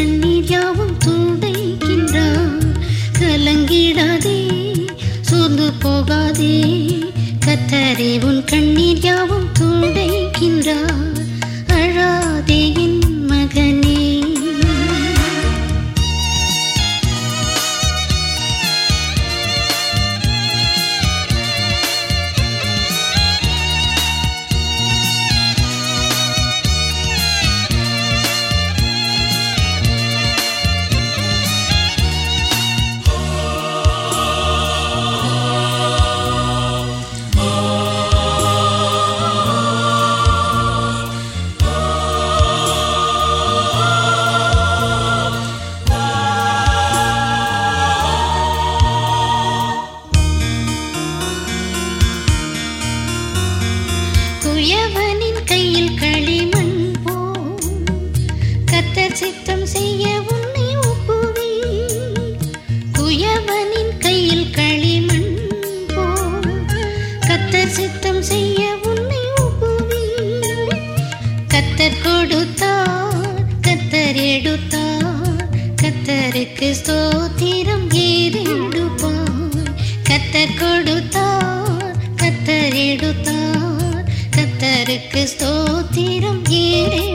கண்ணீர் யாவும் துடைக்கின்றான். கலங்கிடாதே சோர்ந்து போகாதே. கத்தரே உன் கண்ணீர் யாவும் துடைக்கின்றான். சித்தம் செய்ய உன்னை ஒப்புவி குயவனின் கையில் களிமண் போ கத்தர் சித்தம் செய்ய உன்னை ஒப்புவி கத்தர் கொடுத்தார் கத்தர் எடுத்தார் கத்தருக்கு ஸ்தோத்திரம் ஏறெடுப்பார் கத்தர் கொடுத்தார் கத்தர் எடுத்தார் கத்தருக்கு ஸ்தோத்திரம் ஏறெடுப்பாய்